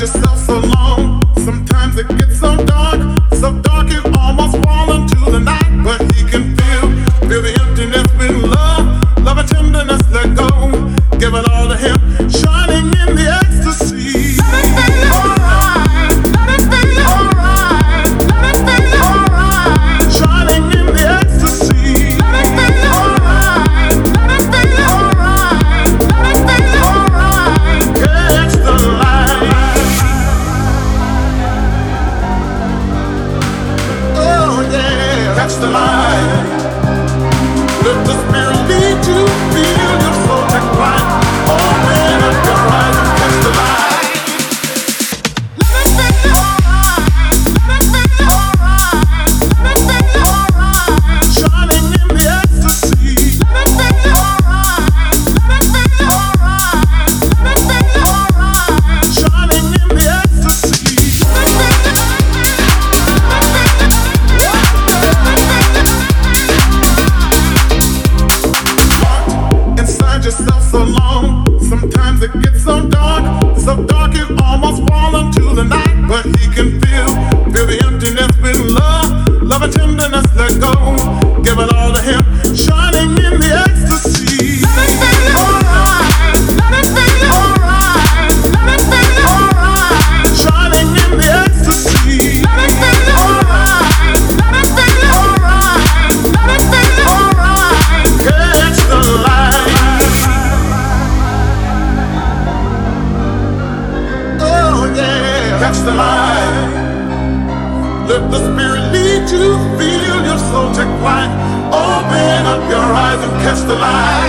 yourself so long. Sometimes it gets so dark, so dark you almost fall into the night. But he can feel, feel the emptiness with love, love and tenderness. Let go, give it all to him. So long. Sometimes it gets so dark, so dark you almost fall into the night. catch the light. Let the Spirit lead you, feel your soul take flight. Open up your eyes and catch the light.